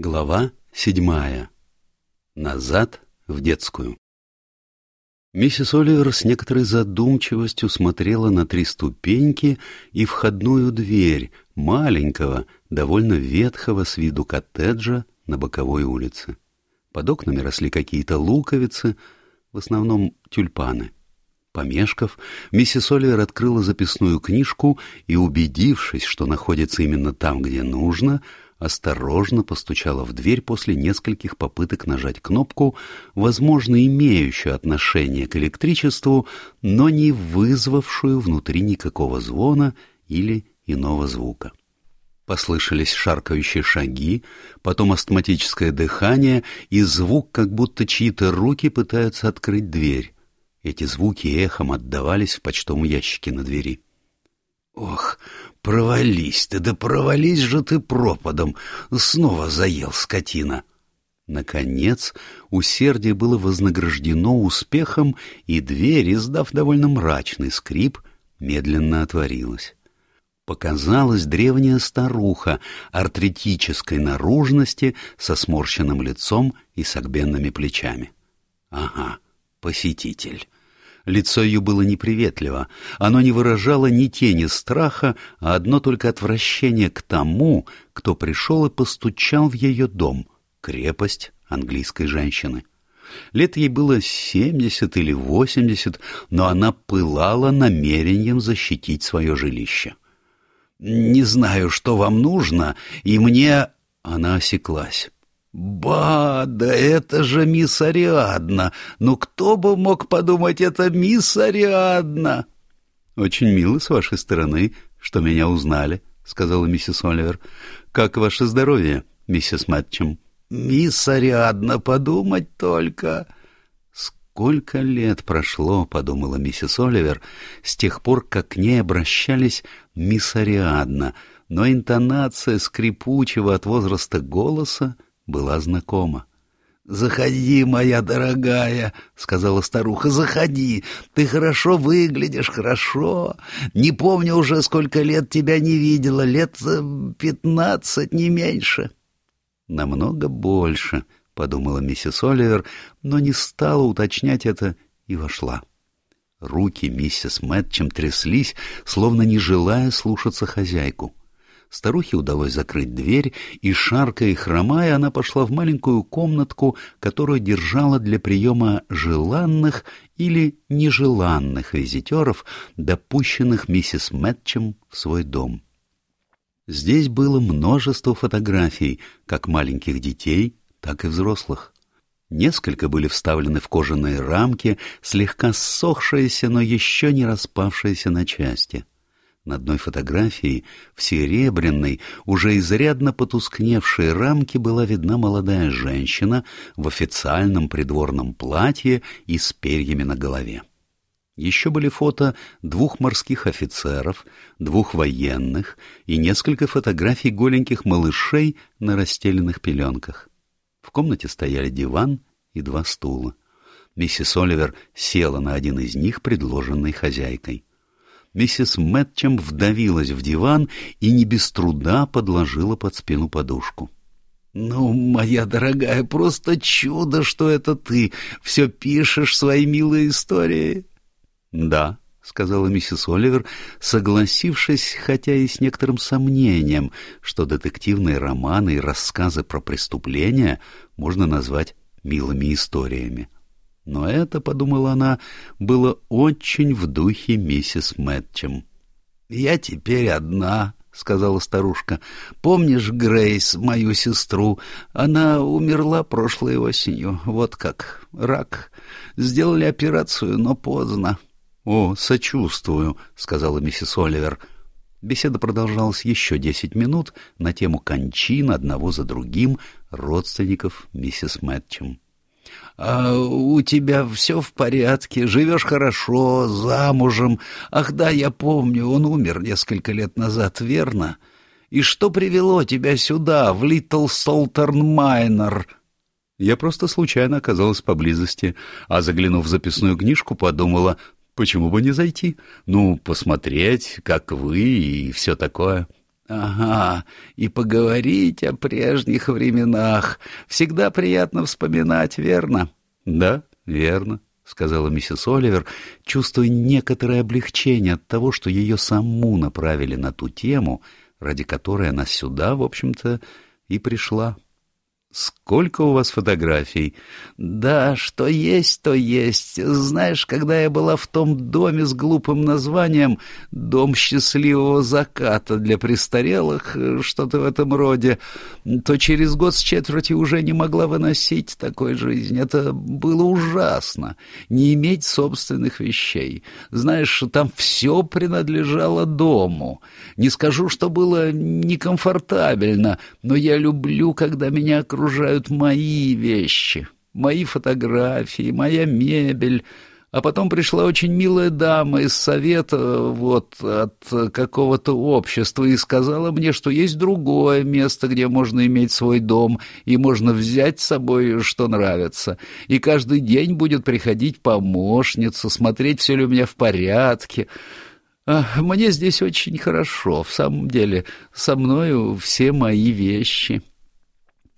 Глава седьмая. Назад в детскую. Миссис Оливер с некоторой задумчивостью смотрела на три ступеньки и входную дверь маленького, довольно ветхого с виду коттеджа на боковой улице. Под окнами росли какие-то луковицы, в основном тюльпаны. Помешков, миссис Оливер открыла записную книжку и, убедившись, что находится именно там, где нужно, — осторожно постучала в дверь после нескольких попыток нажать кнопку, возможно, имеющую отношение к электричеству, но не вызвавшую внутри никакого звона или иного звука. Послышались шаркающие шаги, потом астматическое дыхание и звук, как будто чьи-то руки пытаются открыть дверь. Эти звуки эхом отдавались в почтовом ящике на двери. «Ох, провались ты, да провались же ты пропадом! Снова заел скотина!» Наконец, усердие было вознаграждено успехом, и дверь, издав довольно мрачный скрип, медленно отворилась. Показалась древняя старуха артритической наружности со сморщенным лицом и согбенными плечами. «Ага, посетитель». Лицо ее было неприветливо, оно не выражало ни тени страха, а одно только отвращение к тому, кто пришел и постучал в ее дом, крепость английской женщины. Лет ей было семьдесят или восемьдесят, но она пылала намерением защитить свое жилище. «Не знаю, что вам нужно, и мне...» Она осеклась. «Ба, да это же мисс Ариадна! Ну кто бы мог подумать, это мисс Ариадна!» «Очень мило с вашей стороны, что меня узнали», — сказала миссис Оливер. «Как ваше здоровье, миссис Мэтчем?» «Мисс Ариадна, подумать только!» «Сколько лет прошло, — подумала миссис Оливер, — с тех пор, как к ней обращались мисс Ариадна, но интонация скрипучего от возраста голоса была знакома. «Заходи, моя дорогая», — сказала старуха, — «заходи. Ты хорошо выглядишь, хорошо. Не помню уже, сколько лет тебя не видела, лет э, пятнадцать, не меньше». «Намного больше», — подумала миссис Оливер, но не стала уточнять это и вошла. Руки миссис Мэтчем тряслись, словно не желая слушаться хозяйку. Старухе удалось закрыть дверь, и, шаркая и хромая, она пошла в маленькую комнатку, которую держала для приема желанных или нежеланных визитеров, допущенных миссис Мэтчем в свой дом. Здесь было множество фотографий, как маленьких детей, так и взрослых. Несколько были вставлены в кожаные рамки, слегка ссохшиеся, но еще не распавшиеся на части. На одной фотографии, в серебряной, уже изрядно потускневшей рамке была видна молодая женщина в официальном придворном платье и с перьями на голове. Еще были фото двух морских офицеров, двух военных и несколько фотографий голеньких малышей на расстеленных пеленках. В комнате стояли диван и два стула. Миссис Оливер села на один из них, предложенный хозяйкой миссис Мэтчем вдавилась в диван и не без труда подложила под спину подушку. «Ну, моя дорогая, просто чудо, что это ты все пишешь свои милые истории!» «Да», — сказала миссис Оливер, согласившись, хотя и с некоторым сомнением, что детективные романы и рассказы про преступления можно назвать милыми историями. Но это, — подумала она, — было очень в духе миссис Мэтчем. — Я теперь одна, — сказала старушка. — Помнишь Грейс, мою сестру? Она умерла прошлой осенью. Вот как. Рак. Сделали операцию, но поздно. — О, сочувствую, — сказала миссис Оливер. Беседа продолжалась еще десять минут на тему кончин одного за другим родственников миссис Мэтчем. А у тебя все в порядке, живешь хорошо, замужем. Ах да, я помню, он умер несколько лет назад, верно? И что привело тебя сюда, в Литл Солтерн Майнер?» Я просто случайно оказалась поблизости, а, заглянув в записную книжку, подумала, почему бы не зайти? Ну, посмотреть, как вы и все такое. Ага, и поговорить о прежних временах. Всегда приятно вспоминать, верно? Да, верно, сказала миссис Оливер, чувствуя некоторое облегчение от того, что ее саму направили на ту тему, ради которой она сюда, в общем-то, и пришла. Сколько у вас фотографий? Да, что есть, то есть. Знаешь, когда я была в том доме с глупым названием «Дом счастливого заката» для престарелых, что-то в этом роде, то через год с четвертью уже не могла выносить такой жизни. Это было ужасно. Не иметь собственных вещей. Знаешь, там все принадлежало дому. Не скажу, что было некомфортабельно, но я люблю, когда меня окружают окружают мои вещи, мои фотографии, моя мебель. А потом пришла очень милая дама из совета, вот, от какого-то общества, и сказала мне, что есть другое место, где можно иметь свой дом, и можно взять с собой, что нравится. И каждый день будет приходить помощница, смотреть, все ли у меня в порядке. Мне здесь очень хорошо, в самом деле, со мною все мои вещи».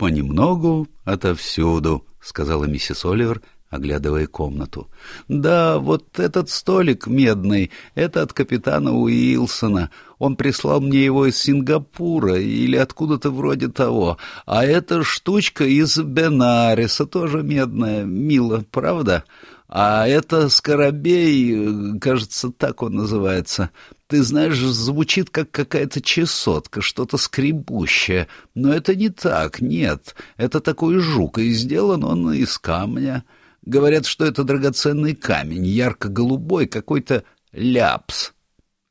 «Понемногу отовсюду», — сказала миссис Оливер, оглядывая комнату. «Да, вот этот столик медный, это от капитана Уилсона. Он прислал мне его из Сингапура или откуда-то вроде того. А эта штучка из Бенариса, тоже медная. Мило, правда? А это Скоробей, кажется, так он называется. Ты знаешь, звучит как какая-то чесотка, что-то скребущее. Но это не так, нет. Это такой жук, и сделан он из камня. Говорят, что это драгоценный камень, ярко-голубой, какой-то ляпс.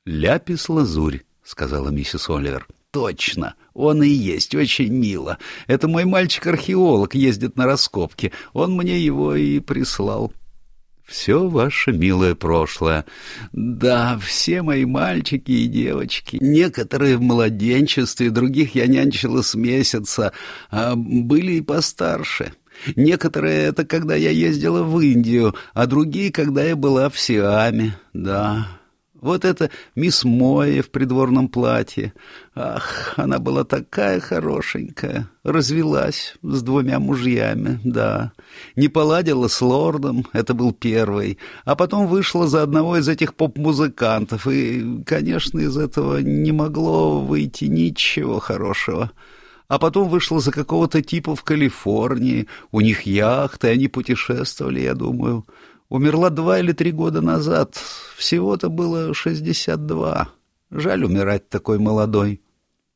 «Ляпис-лазурь», — сказала миссис Оливер. «Точно, он и есть, очень мило. Это мой мальчик-археолог ездит на раскопки. Он мне его и прислал». Все ваше милое прошлое. Да, все мои мальчики и девочки. Некоторые в младенчестве, других я нянчила с месяца, а были и постарше. Некоторые — это когда я ездила в Индию, а другие — когда я была в Сиаме, да. Вот это мисс Моя в придворном платье. Ах, она была такая хорошенькая. Развелась с двумя мужьями, да. Не поладила с лордом, это был первый. А потом вышла за одного из этих поп-музыкантов. И, конечно, из этого не могло выйти ничего хорошего. А потом вышла за какого-то типа в Калифорнии. У них яхты, они путешествовали, я думаю. Умерла два или три года назад. Всего-то было шестьдесят два. Жаль умирать такой молодой.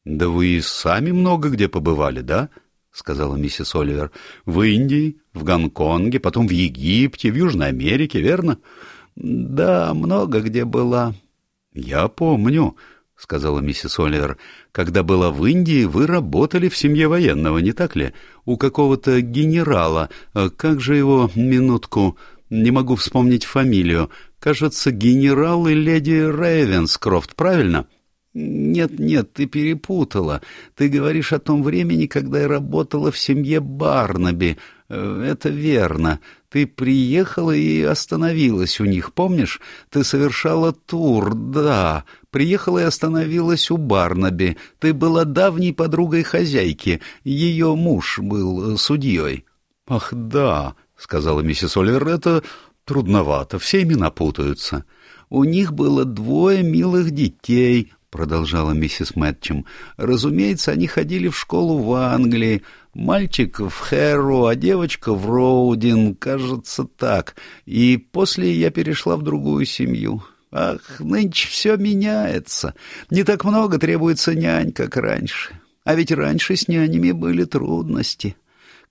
— Да вы и сами много где побывали, да? — сказала миссис Оливер. — В Индии, в Гонконге, потом в Египте, в Южной Америке, верно? — Да, много где была. — Я помню, — сказала миссис Оливер. — Когда была в Индии, вы работали в семье военного, не так ли? У какого-то генерала. Как же его, минутку... Не могу вспомнить фамилию. Кажется, генерал и леди Рейвенскрофт, правильно? Нет, нет, ты перепутала. Ты говоришь о том времени, когда я работала в семье Барнаби. Э, это верно. Ты приехала и остановилась у них, помнишь? Ты совершала тур, да. Приехала и остановилась у Барнаби. Ты была давней подругой хозяйки. Ее муж был судьей. Ах, да сказала миссис Оливер, — это трудновато, все имена путаются. — У них было двое милых детей, — продолжала миссис Мэтчем. — Разумеется, они ходили в школу в Англии. Мальчик в Хэру, а девочка в Роудин, кажется, так. И после я перешла в другую семью. Ах, нынче все меняется. Не так много требуется нянь, как раньше. А ведь раньше с нянями были трудности. —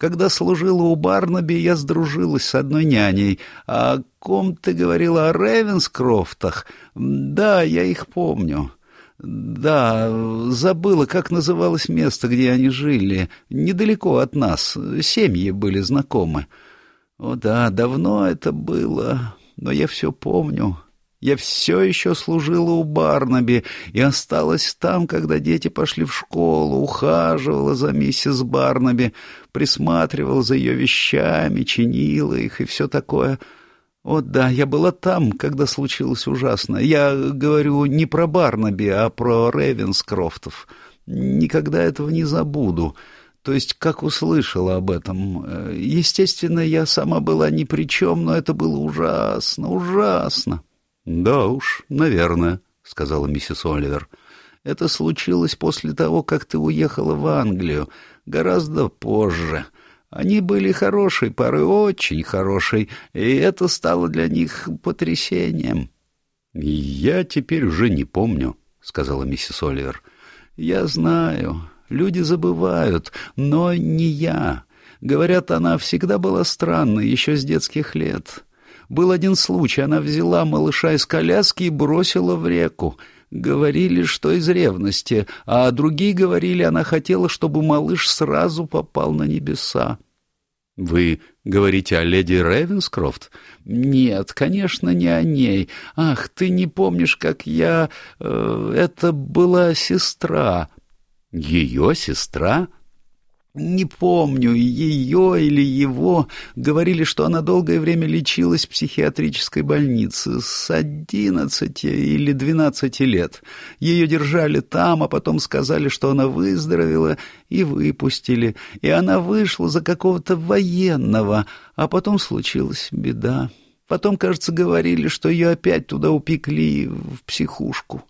когда служила у Барнаби, я сдружилась с одной няней. А о ком ты говорила? О Ревенскрофтах? Да, я их помню. Да, забыла, как называлось место, где они жили. Недалеко от нас. Семьи были знакомы. О да, давно это было, но я все помню. Я все еще служила у Барнаби и осталась там, когда дети пошли в школу, ухаживала за миссис Барнаби, присматривала за ее вещами, чинила их и все такое. «О да, я была там, когда случилось ужасно. Я говорю не про Барнаби, а про Ревенскрофтов. Никогда этого не забуду. То есть, как услышала об этом. Э, естественно, я сама была ни при чем, но это было ужасно, ужасно». «Да уж, наверное», — сказала миссис Оливер. «Это случилось после того, как ты уехала в Англию, гораздо позже». Они были хорошей порой, очень хорошей, и это стало для них потрясением. — Я теперь уже не помню, — сказала миссис Оливер. — Я знаю. Люди забывают, но не я. Говорят, она всегда была странной, еще с детских лет. Был один случай, она взяла малыша из коляски и бросила в реку. Говорили, что из ревности, а другие говорили, она хотела, чтобы малыш сразу попал на небеса. — Вы говорите о леди Ревенскрофт? — Нет, конечно, не о ней. Ах, ты не помнишь, как я... Э, это была сестра. — Ее сестра? — не помню, ее или его. Говорили, что она долгое время лечилась в психиатрической больнице с одиннадцати или двенадцати лет. Ее держали там, а потом сказали, что она выздоровела, и выпустили. И она вышла за какого-то военного, а потом случилась беда. Потом, кажется, говорили, что ее опять туда упекли в психушку.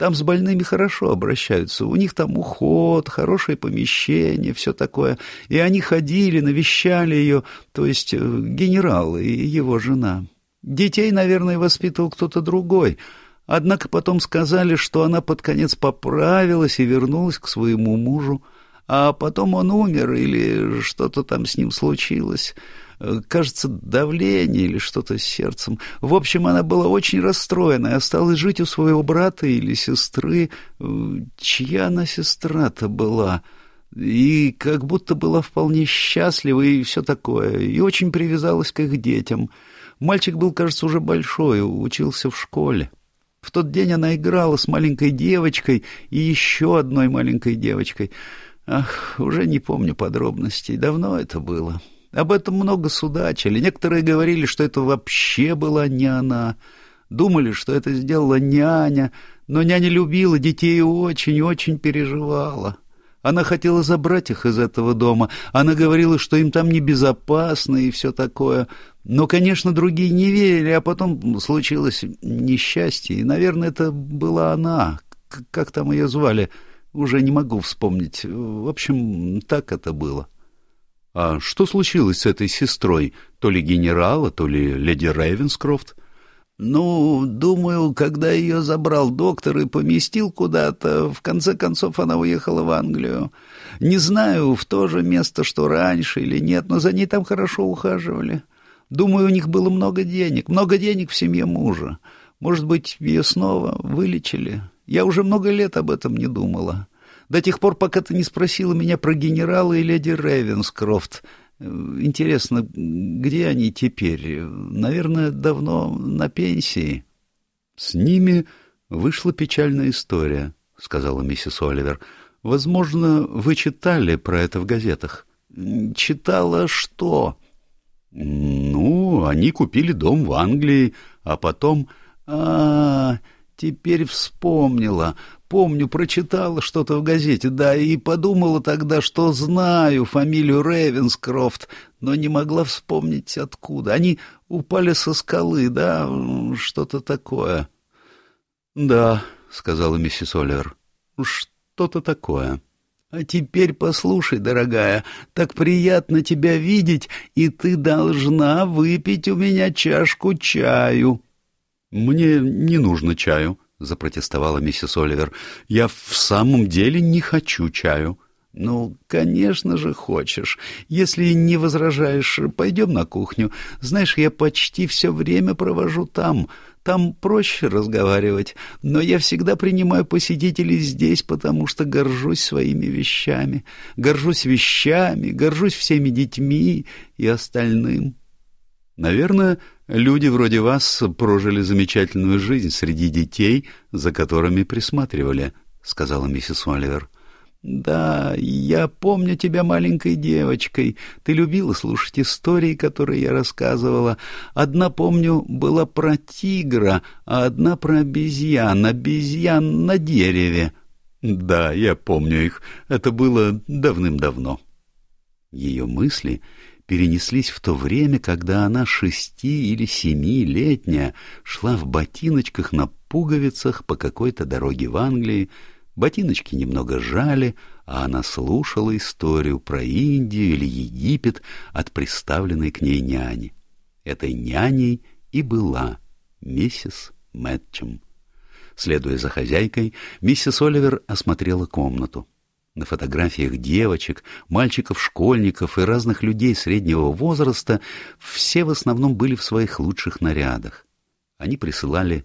Там с больными хорошо обращаются, у них там уход, хорошее помещение, все такое. И они ходили, навещали ее, то есть э, генерал и его жена. Детей, наверное, воспитывал кто-то другой. Однако потом сказали, что она под конец поправилась и вернулась к своему мужу. А потом он умер или что-то там с ним случилось. Кажется, давление или что-то с сердцем. В общем, она была очень расстроена и осталась жить у своего брата или сестры. Чья она сестра-то была? И как будто была вполне счастлива и все такое. И очень привязалась к их детям. Мальчик был, кажется, уже большой, учился в школе. В тот день она играла с маленькой девочкой и еще одной маленькой девочкой. Ах, уже не помню подробностей, давно это было. Об этом много судачили. Некоторые говорили, что это вообще была не она. Думали, что это сделала няня, но няня любила детей и очень-очень переживала. Она хотела забрать их из этого дома. Она говорила, что им там небезопасно и все такое. Но, конечно, другие не верили, а потом случилось несчастье. И, наверное, это была она. Как там ее звали? Уже не могу вспомнить. В общем, так это было. — а что случилось с этой сестрой? То ли генерала, то ли леди Рейвенскрофт? Ну, думаю, когда ее забрал доктор и поместил куда-то, в конце концов она уехала в Англию. Не знаю, в то же место, что раньше или нет, но за ней там хорошо ухаживали. Думаю, у них было много денег, много денег в семье мужа. Может быть, ее снова вылечили. Я уже много лет об этом не думала до тех пор, пока ты не спросила меня про генерала и леди Ревенскрофт. Интересно, где они теперь? Наверное, давно на пенсии. — С ними вышла печальная история, — сказала миссис Оливер. — Возможно, вы читали про это в газетах. — Читала что? — Ну, они купили дом в Англии, а потом... — А, теперь вспомнила. Помню, прочитала что-то в газете, да, и подумала тогда, что знаю фамилию Ревенскрофт, но не могла вспомнить откуда. Они упали со скалы, да, что-то такое. — Да, — сказала миссис Оллер, — что-то такое. — А теперь послушай, дорогая, так приятно тебя видеть, и ты должна выпить у меня чашку чаю. — Мне не нужно чаю, — запротестовала миссис Оливер. — Я в самом деле не хочу чаю. — Ну, конечно же, хочешь. Если не возражаешь, пойдем на кухню. Знаешь, я почти все время провожу там. Там проще разговаривать, но я всегда принимаю посетителей здесь, потому что горжусь своими вещами. Горжусь вещами, горжусь всеми детьми и остальным. Наверное, люди вроде вас прожили замечательную жизнь среди детей, за которыми присматривали, — сказала миссис Оливер. Да, я помню тебя маленькой девочкой. Ты любила слушать истории, которые я рассказывала. Одна, помню, была про тигра, а одна про обезьян, обезьян на дереве. Да, я помню их. Это было давным-давно. Ее мысли перенеслись в то время, когда она шести или семилетняя шла в ботиночках на пуговицах по какой-то дороге в Англии, Ботиночки немного жали, а она слушала историю про Индию или Египет от приставленной к ней няни. Этой няней и была миссис Мэтчем. Следуя за хозяйкой, миссис Оливер осмотрела комнату. На фотографиях девочек, мальчиков-школьников и разных людей среднего возраста все в основном были в своих лучших нарядах. Они присылали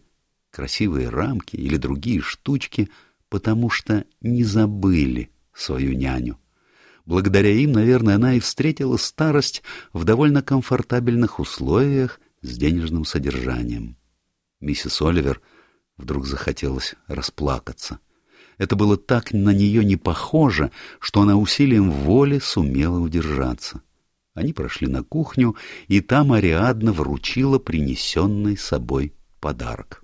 красивые рамки или другие штучки — потому что не забыли свою няню. Благодаря им, наверное, она и встретила старость в довольно комфортабельных условиях с денежным содержанием. Миссис Оливер вдруг захотелось расплакаться. Это было так на нее не похоже, что она усилием воли сумела удержаться. Они прошли на кухню, и там Ариадна вручила принесенный собой подарок.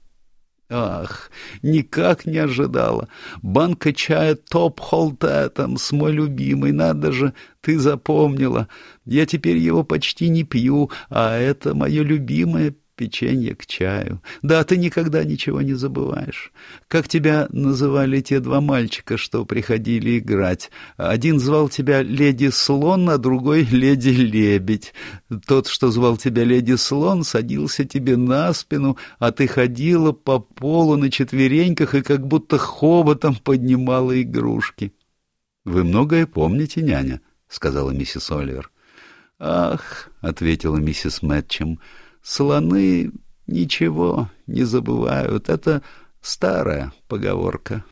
Ах, никак не ожидала. Банка чая топ-холтетом, мой любимый, надо же, ты запомнила. Я теперь его почти не пью, а это мое любимое печенье к чаю. Да, ты никогда ничего не забываешь. Как тебя называли те два мальчика, что приходили играть? Один звал тебя Леди Слон, а другой Леди Лебедь. Тот, что звал тебя Леди Слон, садился тебе на спину, а ты ходила по полу на четвереньках и как будто хоботом поднимала игрушки. — Вы многое помните, няня, — сказала миссис Оливер. — Ах, — ответила миссис Мэтчем, — Слоны ничего не забывают. Это старая поговорка.